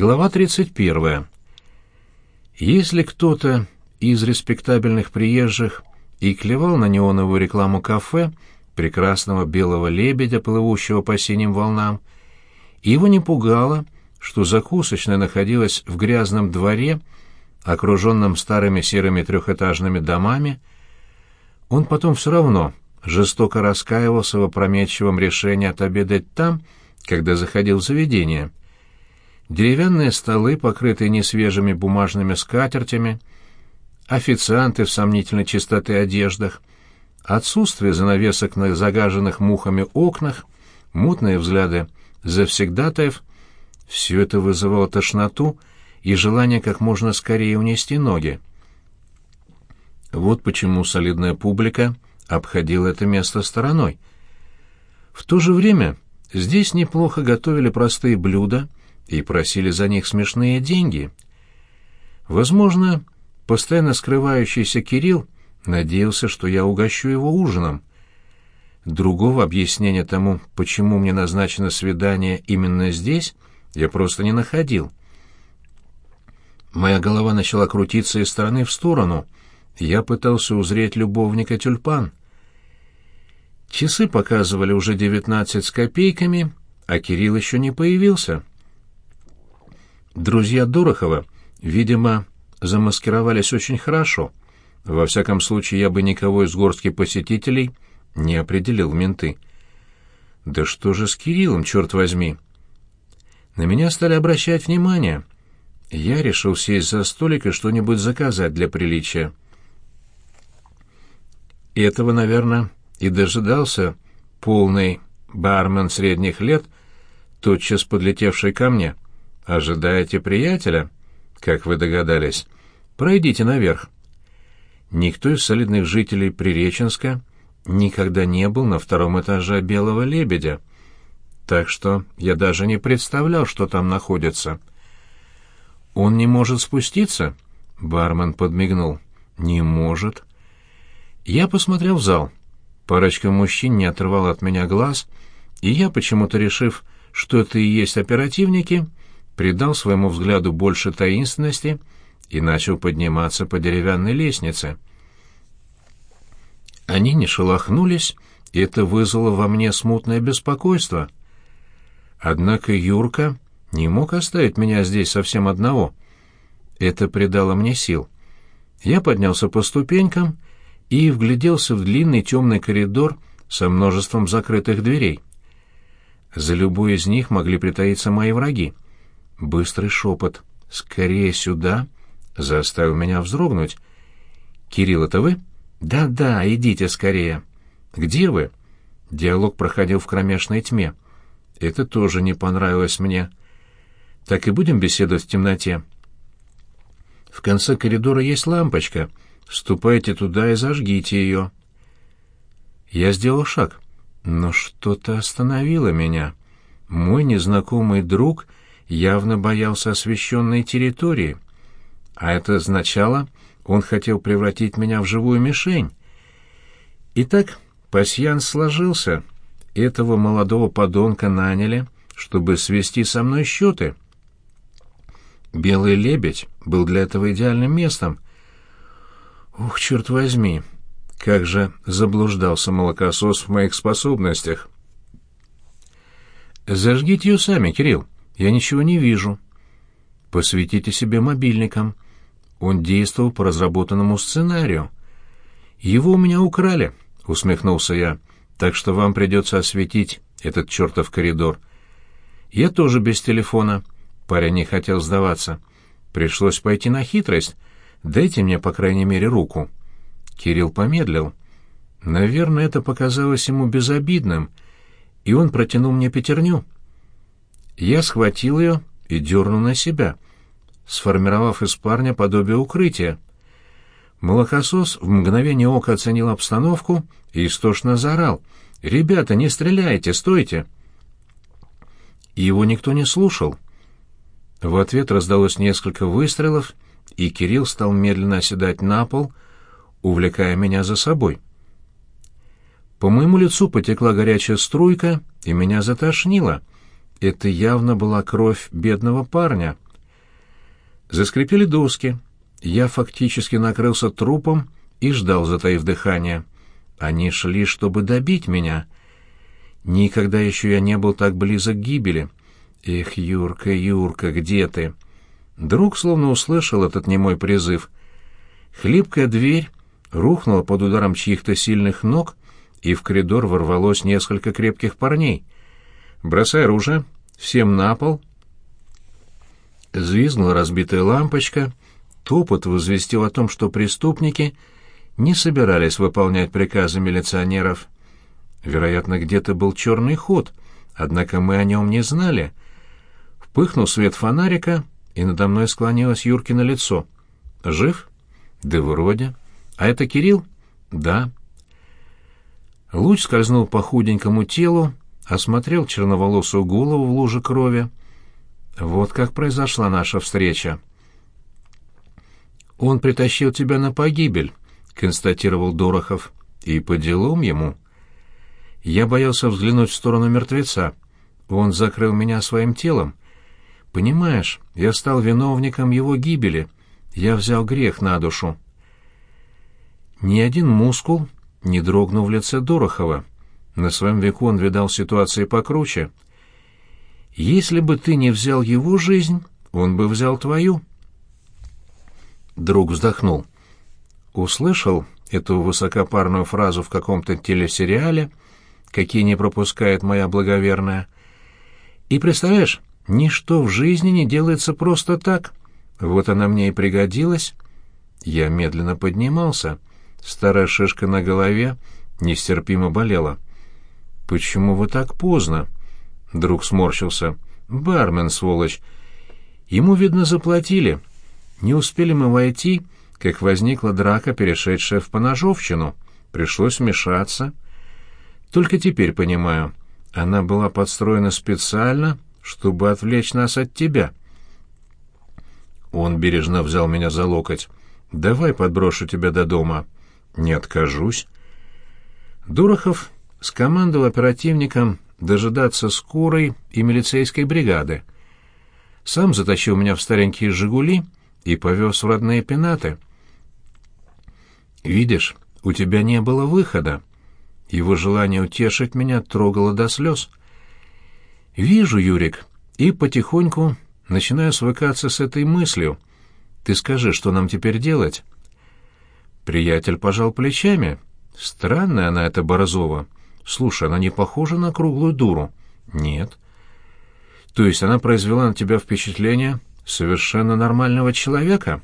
Глава 31. Если кто-то из респектабельных приезжих и клевал на неоновую рекламу кафе, прекрасного белого лебедя, плывущего по синим волнам, его не пугало, что закусочная находилась в грязном дворе, окруженном старыми серыми трехэтажными домами, он потом все равно жестоко раскаивался в опрометчивом решении отобедать там, когда заходил в заведение — деревянные столы, покрытые несвежими бумажными скатертями, официанты в сомнительной чистоты одеждах, отсутствие занавесок на загаженных мухами окнах, мутные взгляды завсегдатаев — все это вызывало тошноту и желание как можно скорее унести ноги. Вот почему солидная публика обходила это место стороной. В то же время здесь неплохо готовили простые блюда — и просили за них смешные деньги. Возможно, постоянно скрывающийся Кирилл надеялся, что я угощу его ужином. Другого объяснения тому, почему мне назначено свидание именно здесь, я просто не находил. Моя голова начала крутиться из стороны в сторону. Я пытался узреть любовника тюльпан. Часы показывали уже девятнадцать с копейками, а Кирилл еще не появился. Друзья Дорохова, видимо, замаскировались очень хорошо. Во всяком случае, я бы никого из горстки посетителей не определил в менты. Да что же с Кириллом, черт возьми? На меня стали обращать внимание. Я решил сесть за столик и что-нибудь заказать для приличия. Этого, наверное, и дожидался полный бармен средних лет, тотчас подлетевший ко мне — «Ожидаете приятеля?» «Как вы догадались. Пройдите наверх». Никто из солидных жителей Приреченска никогда не был на втором этаже «Белого лебедя», так что я даже не представлял, что там находится. «Он не может спуститься?» — бармен подмигнул. «Не может». Я посмотрел в зал. Парочка мужчин не отрывала от меня глаз, и я, почему-то решив, что это и есть оперативники, — придал своему взгляду больше таинственности и начал подниматься по деревянной лестнице. Они не шелохнулись, и это вызвало во мне смутное беспокойство. Однако Юрка не мог оставить меня здесь совсем одного. Это придало мне сил. Я поднялся по ступенькам и вгляделся в длинный темный коридор со множеством закрытых дверей. За любой из них могли притаиться мои враги — Быстрый шепот «Скорее сюда!» заставил меня вздрогнуть. «Кирилл, это вы?» «Да-да, идите скорее». «Где вы?» Диалог проходил в кромешной тьме. Это тоже не понравилось мне. «Так и будем беседовать в темноте?» «В конце коридора есть лампочка. Вступайте туда и зажгите ее». Я сделал шаг, но что-то остановило меня. Мой незнакомый друг — явно боялся освещенной территории, а это означало, он хотел превратить меня в живую мишень. Итак, пасьянс сложился. Этого молодого подонка наняли, чтобы свести со мной счеты. Белый лебедь был для этого идеальным местом. Ух, черт возьми, как же заблуждался молокосос в моих способностях. «Зажгите ее сами, Кирилл», я ничего не вижу. Посветите себе мобильником. Он действовал по разработанному сценарию. Его у меня украли, усмехнулся я. Так что вам придется осветить этот чертов коридор. Я тоже без телефона. Парень не хотел сдаваться. Пришлось пойти на хитрость. Дайте мне, по крайней мере, руку. Кирилл помедлил. Наверное, это показалось ему безобидным, и он протянул мне пятерню. Я схватил ее и дернул на себя, сформировав из парня подобие укрытия. Молокосос в мгновение ока оценил обстановку и истошно заорал. «Ребята, не стреляйте, стойте!» Его никто не слушал. В ответ раздалось несколько выстрелов, и Кирилл стал медленно оседать на пол, увлекая меня за собой. По моему лицу потекла горячая струйка, и меня затошнило — это явно была кровь бедного парня, Заскрипели доски. Я фактически накрылся трупом и ждал, затаив дыхание. Они шли, чтобы добить меня. Никогда еще я не был так близок к гибели. Эх, Юрка, Юрка, где ты? Друг словно услышал этот немой призыв. Хлипкая дверь рухнула под ударом чьих-то сильных ног, и в коридор ворвалось несколько крепких парней. «Бросай оружие! Всем на пол!» Звизгнула разбитая лампочка, топот возвестил о том, что преступники не собирались выполнять приказы милиционеров. Вероятно, где-то был черный ход, однако мы о нем не знали. Впыхнул свет фонарика, и надо мной склонилось Юркино лицо. «Жив?» «Да вроде». «А это Кирилл?» «Да». Луч скользнул по худенькому телу, осмотрел черноволосую голову в луже крови. Вот как произошла наша встреча. «Он притащил тебя на погибель», — констатировал Дорохов. «И по делам ему». Я боялся взглянуть в сторону мертвеца. Он закрыл меня своим телом. Понимаешь, я стал виновником его гибели. Я взял грех на душу. Ни один мускул не дрогнул в лице Дорохова. На своем веку он видал ситуации покруче. «Если бы ты не взял его жизнь, он бы взял твою». Друг вздохнул. Услышал эту высокопарную фразу в каком-то телесериале, какие не пропускает моя благоверная. И представляешь, ничто в жизни не делается просто так. Вот она мне и пригодилась. Я медленно поднимался — Старая шишка на голове нестерпимо болела. «Почему вы так поздно?» Друг сморщился. «Бармен, сволочь! Ему, видно, заплатили. Не успели мы войти, как возникла драка, перешедшая в поножовщину. Пришлось вмешаться. Только теперь понимаю, она была подстроена специально, чтобы отвлечь нас от тебя». Он бережно взял меня за локоть. «Давай подброшу тебя до дома». «Не откажусь». Дурахов скомандовал оперативникам дожидаться скорой и милицейской бригады. Сам затащил меня в старенькие «Жигули» и повез в родные пенаты. «Видишь, у тебя не было выхода». Его желание утешить меня трогало до слез. «Вижу, Юрик, и потихоньку начинаю свыкаться с этой мыслью. Ты скажи, что нам теперь делать?» Приятель пожал плечами. Странная она эта Борозова. Слушай, она не похожа на круглую дуру. Нет. То есть она произвела на тебя впечатление совершенно нормального человека?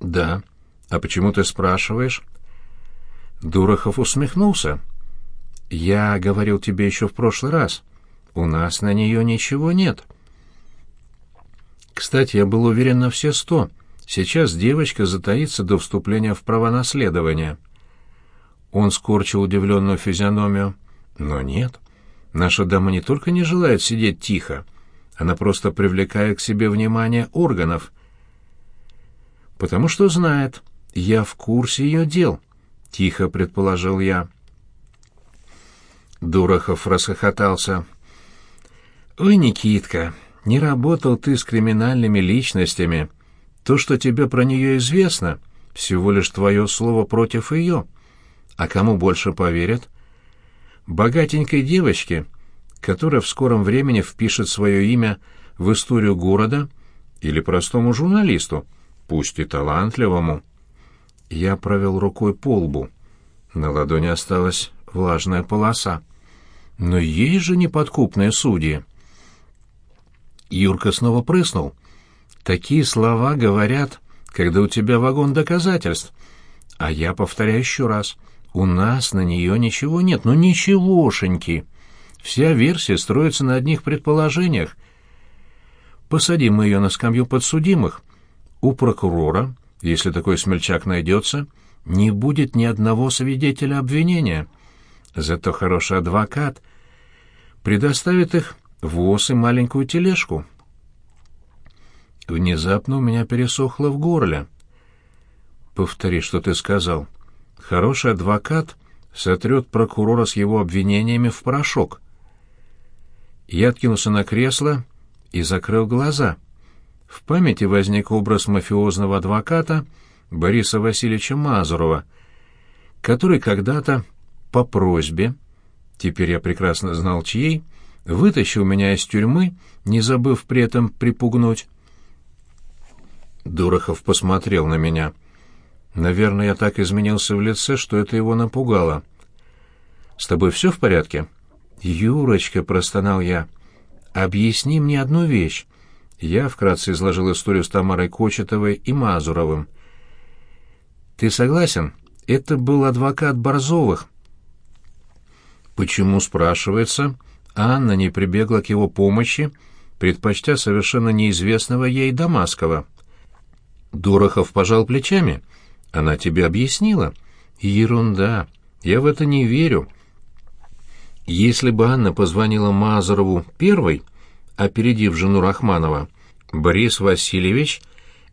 Да. А почему ты спрашиваешь? Дурахов усмехнулся. Я говорил тебе еще в прошлый раз. У нас на нее ничего нет. Кстати, я был уверен на все сто — Сейчас девочка затаится до вступления в права наследования. Он скорчил удивленную физиономию. Но нет. Наша дама не только не желает сидеть тихо, она просто привлекает к себе внимание органов. Потому что знает, я в курсе ее дел, тихо предположил я. Дурахов расхохотался. «Ой, Никитка, не работал ты с криминальными личностями», то, что тебе про нее известно, всего лишь твое слово против ее. А кому больше поверят? Богатенькой девочке, которая в скором времени впишет свое имя в историю города, или простому журналисту, пусть и талантливому. Я провел рукой по лбу. На ладони осталась влажная полоса. Но есть же неподкупные судьи. Юрка снова прыснул. Такие слова говорят, когда у тебя вагон доказательств. А я повторяю еще раз, у нас на нее ничего нет, ну ничегошеньки. Вся версия строится на одних предположениях. Посадим мы ее на скамью подсудимых. У прокурора, если такой смельчак найдется, не будет ни одного свидетеля обвинения. Зато хороший адвокат предоставит их в ВОЗ и маленькую тележку. Внезапно у меня пересохло в горле. «Повтори, что ты сказал. Хороший адвокат сотрет прокурора с его обвинениями в порошок». Я откинулся на кресло и закрыл глаза. В памяти возник образ мафиозного адвоката Бориса Васильевича Мазурова, который когда-то по просьбе, теперь я прекрасно знал чьей, вытащил меня из тюрьмы, не забыв при этом припугнуть. Дурахов посмотрел на меня. Наверное, я так изменился в лице, что это его напугало. «С тобой все в порядке?» «Юрочка», — простонал я, — «объясни мне одну вещь». Я вкратце изложил историю с Тамарой Кочетовой и Мазуровым. «Ты согласен? Это был адвокат Борзовых». «Почему?» — спрашивается. Анна не прибегла к его помощи, предпочтя совершенно неизвестного ей Дамаскова. Дорохов пожал плечами. «Она тебе объяснила?» «Ерунда. Я в это не верю». Если бы Анна позвонила Мазарову первой, опередив жену Рахманова, Борис Васильевич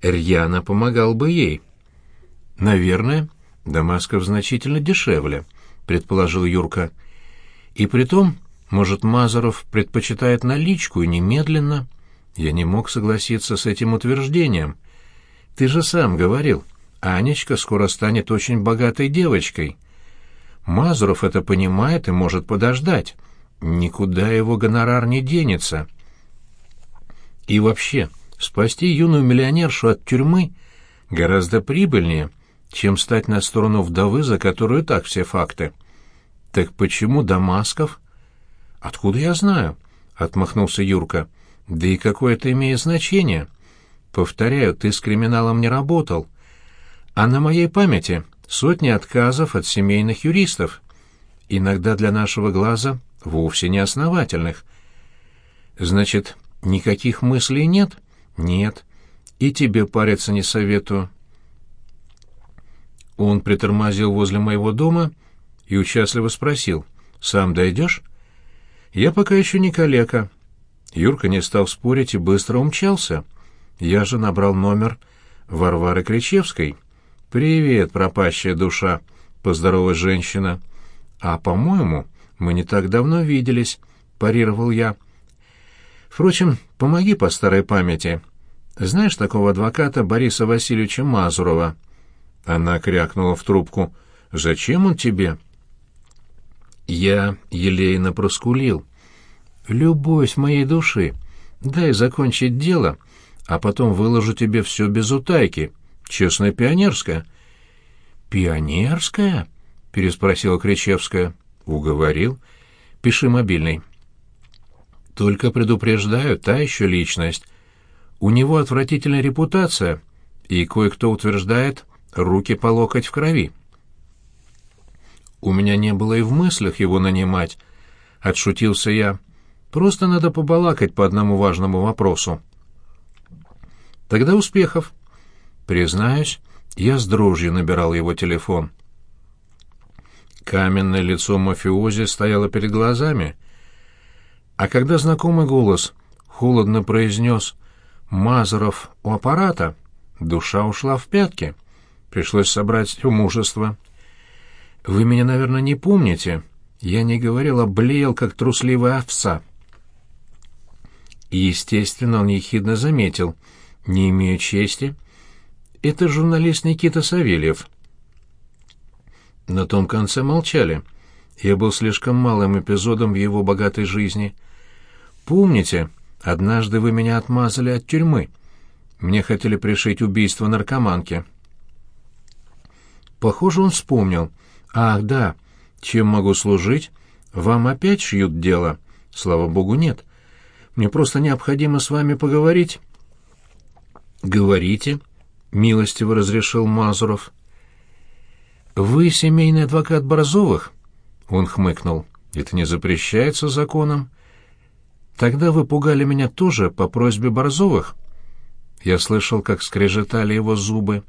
рьяно помогал бы ей. «Наверное, Дамасков значительно дешевле», — предположил Юрка. «И притом, может, Мазаров предпочитает наличку и немедленно?» Я не мог согласиться с этим утверждением. «Ты же сам говорил, Анечка скоро станет очень богатой девочкой». Мазуров это понимает и может подождать. Никуда его гонорар не денется. И вообще, спасти юную миллионершу от тюрьмы гораздо прибыльнее, чем стать на сторону вдовы, за которую так все факты. Так почему Дамасков? Откуда я знаю? Отмахнулся Юрка. Да и какое это имеет значение? Повторяю, ты с криминалом не работал. А на моей памяти сотни отказов от семейных юристов, иногда для нашего глаза вовсе не основательных. Значит, никаких мыслей нет? Нет. И тебе париться не советую. Он притормозил возле моего дома и участливо спросил, «Сам дойдешь?» «Я пока еще не калека». Юрка не стал спорить и быстро умчался. Я же набрал номер Варвары Кричевской — «Привет, пропащая душа», — поздоровалась женщина. «А, по-моему, мы не так давно виделись», — парировал я. «Впрочем, помоги по старой памяти. Знаешь такого адвоката Бориса Васильевича Мазурова?» Она крякнула в трубку. «Зачем он тебе?» Я елейно проскулил. «Любовь моей души. Дай закончить дело, а потом выложу тебе все без утайки». Честная пионерская. Пионерская? переспросила Кричевская. Уговорил. Пиши мобильный. Только предупреждаю, та еще личность. У него отвратительная репутация, и кое-кто утверждает, руки по локоть в крови. У меня не было и в мыслях его нанимать, отшутился я. Просто надо побалакать по одному важному вопросу. Тогда успехов. Признаюсь, я с дрожью набирал его телефон. Каменное лицо мафиози стояло перед глазами, а когда знакомый голос холодно произнес «Мазаров у аппарата», душа ушла в пятки. Пришлось собрать мужество. «Вы меня, наверное, не помните. Я не говорил, а блеял, как трусливая овца». естественно, он ехидно заметил. «Не имею чести» это журналист Никита Савельев. На том конце молчали. Я был слишком малым эпизодом в его богатой жизни. Помните, однажды вы меня отмазали от тюрьмы. Мне хотели пришить убийство наркоманки. Похоже, он вспомнил. Ах, да, чем могу служить? Вам опять шьют дело? Слава богу, нет. Мне просто необходимо с вами поговорить. Говорите, — милостиво разрешил Мазуров. «Вы семейный адвокат Борзовых?» Он хмыкнул. «Это не запрещается законом». «Тогда вы пугали меня тоже по просьбе Борзовых?» Я слышал, как скрежетали его зубы.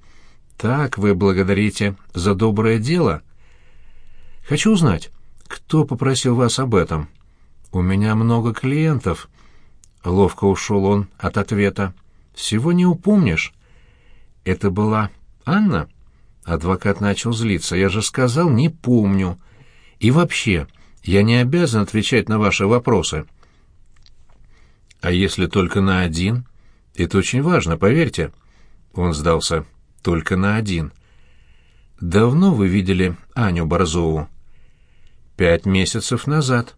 «Так вы благодарите за доброе дело?» «Хочу узнать, кто попросил вас об этом?» «У меня много клиентов». Ловко ушел он от ответа. «Всего не упомнишь». Это была Анна? Адвокат начал злиться. Я же сказал, не помню. И вообще, я не обязан отвечать на ваши вопросы. А если только на один? Это очень важно, поверьте». Он сдался. «Только на один». «Давно вы видели Аню Борзову?» «Пять месяцев назад».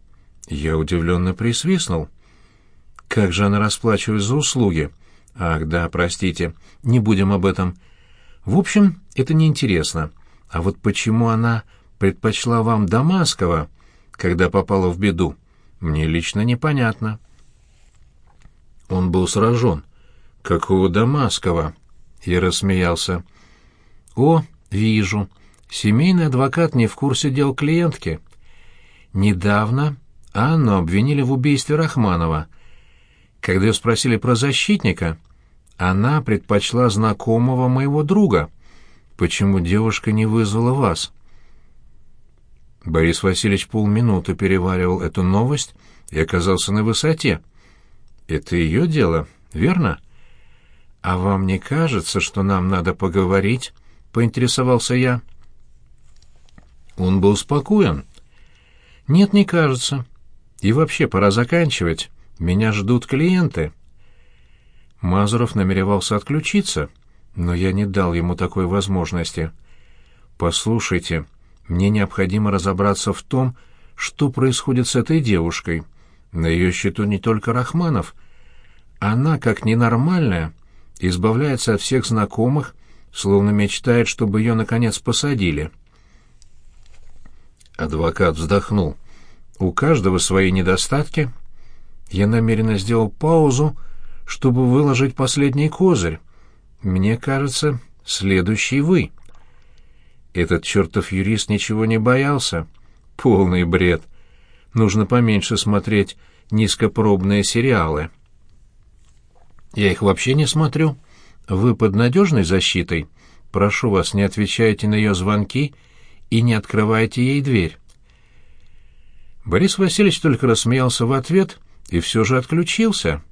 Я удивленно присвистнул. «Как же она расплачивается за услуги?» «Ах, да, простите, не будем об этом. В общем, это неинтересно. А вот почему она предпочла вам Дамаскова, когда попала в беду, мне лично непонятно». Он был сражен. «Какого Дамаскова?» Я рассмеялся. «О, вижу. Семейный адвокат не в курсе дел клиентки. Недавно Анну обвинили в убийстве Рахманова. Когда ее спросили про защитника, она предпочла знакомого моего друга. Почему девушка не вызвала вас?» Борис Васильевич полминуты переваривал эту новость и оказался на высоте. «Это ее дело, верно?» «А вам не кажется, что нам надо поговорить?» — поинтересовался я. Он был спокоен. «Нет, не кажется. И вообще пора заканчивать. Меня ждут клиенты». Мазуров намеревался отключиться, но я не дал ему такой возможности. «Послушайте, мне необходимо разобраться в том, что происходит с этой девушкой. На ее счету не только Рахманов. Она, как ненормальная, избавляется от всех знакомых, словно мечтает, чтобы ее, наконец, посадили». Адвокат вздохнул. «У каждого свои недостатки. Я намеренно сделал паузу, чтобы выложить последний козырь. Мне кажется, следующий вы». Этот чертов юрист ничего не боялся. Полный бред. Нужно поменьше смотреть низкопробные сериалы. Я их вообще не смотрю. Вы под надежной защитой? Прошу вас, не отвечайте на ее звонки и не открывайте ей дверь. Борис Васильевич только рассмеялся в ответ и все же отключился.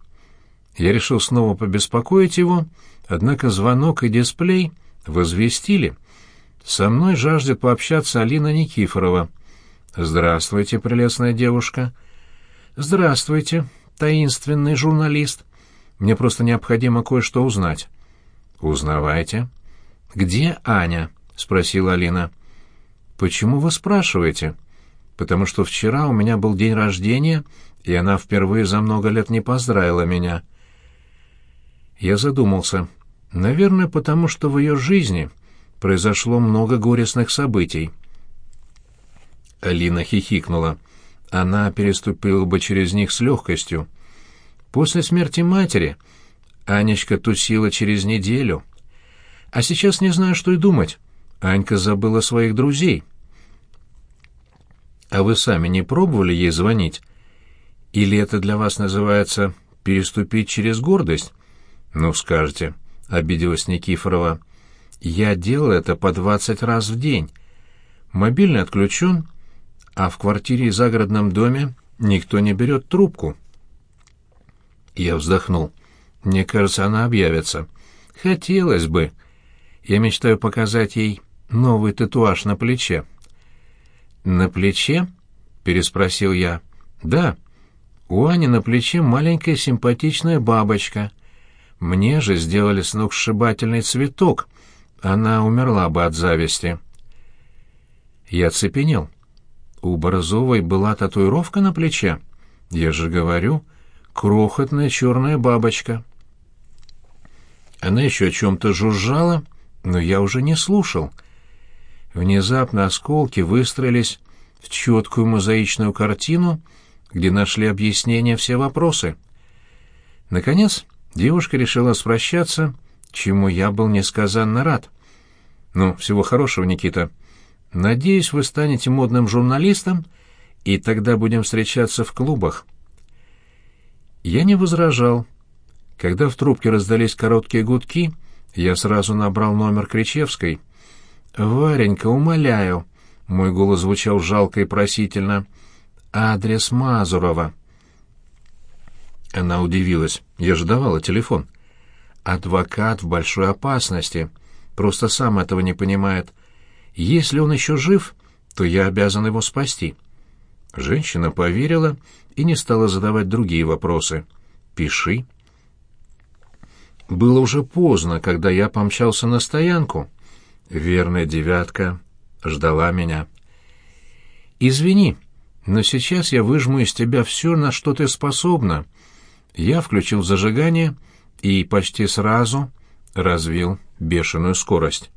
Я решил снова побеспокоить его, однако звонок и дисплей возвестили. Со мной жаждет пообщаться Алина Никифорова. «Здравствуйте, прелестная девушка». «Здравствуйте, таинственный журналист. Мне просто необходимо кое-что узнать». «Узнавайте». «Где Аня?» — спросила Алина. «Почему вы спрашиваете?» «Потому что вчера у меня был день рождения, и она впервые за много лет не поздравила меня». Я задумался. «Наверное, потому что в ее жизни произошло много горестных событий». Алина хихикнула. Она переступила бы через них с легкостью. После смерти матери Анечка тусила через неделю. А сейчас не знаю, что и думать. Анька забыла своих друзей. А вы сами не пробовали ей звонить? Или это для вас называется переступить через гордость? Ну, скажете, обиделась Никифорова. Я делаю это по двадцать раз в день. Мобильный отключен, а в квартире и загородном доме никто не берет трубку. Я вздохнул. Мне кажется, она объявится. Хотелось бы. Я мечтаю показать ей новый татуаж на плече. «На плече?» — переспросил я. «Да. У Ани на плече маленькая симпатичная бабочка. Мне же сделали сногсшибательный цветок. Она умерла бы от зависти». Я оцепенел. У Борзовой была татуировка на плече. Я же говорю, крохотная черная бабочка. Она еще о чем-то жужжала, но я уже не слушал — Внезапно осколки выстроились в четкую мозаичную картину, где нашли объяснение все вопросы. Наконец, девушка решила спрощаться, чему я был несказанно рад. «Ну, всего хорошего, Никита. Надеюсь, вы станете модным журналистом, и тогда будем встречаться в клубах». Я не возражал. Когда в трубке раздались короткие гудки, я сразу набрал номер Кричевской — «Варенька, умоляю!» — мой голос звучал жалко и просительно. «Адрес Мазурова». Она удивилась. Я же давала телефон. «Адвокат в большой опасности. Просто сам этого не понимает. Если он еще жив, то я обязан его спасти». Женщина поверила и не стала задавать другие вопросы. «Пиши». было уже поздно, когда я помчался на стоянку. Верная девятка ждала меня. «Извини, но сейчас я выжму из тебя все, на что ты способна». Я включил зажигание и почти сразу развил бешеную скорость.